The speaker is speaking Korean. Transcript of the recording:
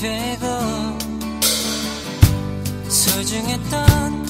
되고 소중했던